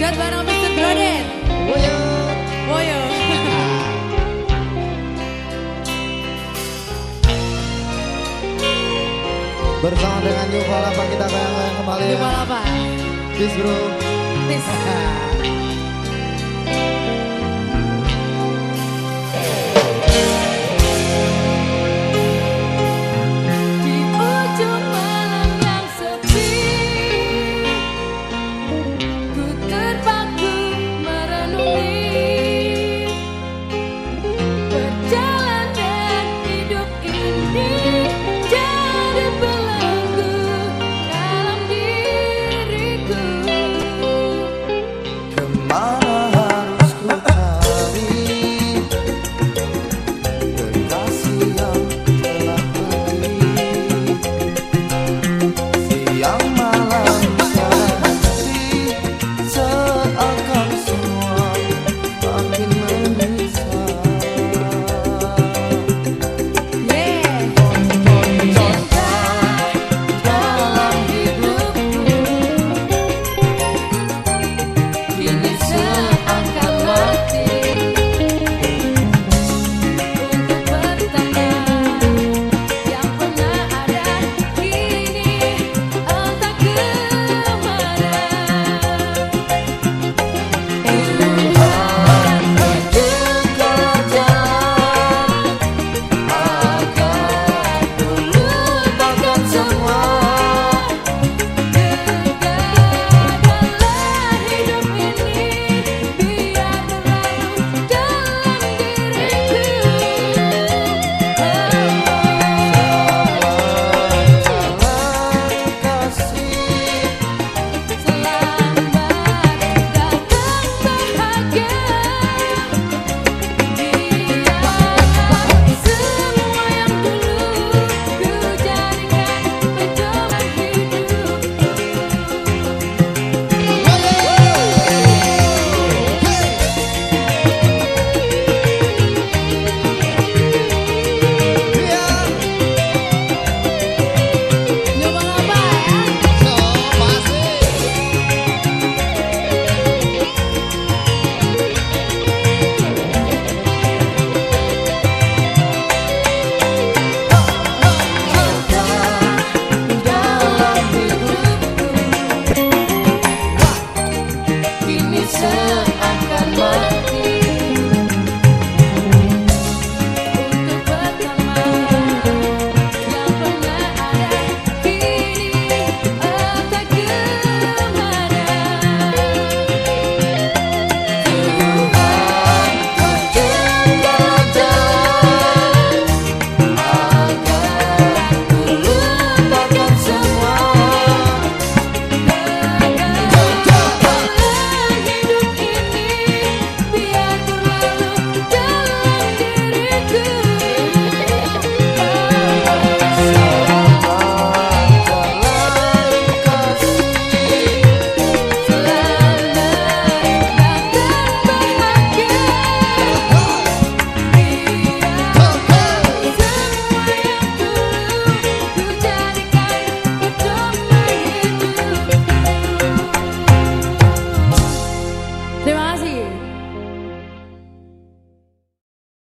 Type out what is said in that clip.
Dot bareng Mr. Broden. Woyo. Woyo. Bersama dengan Yuvalapa kita akan kembali. Yuvalapa. Peace bro. Peace.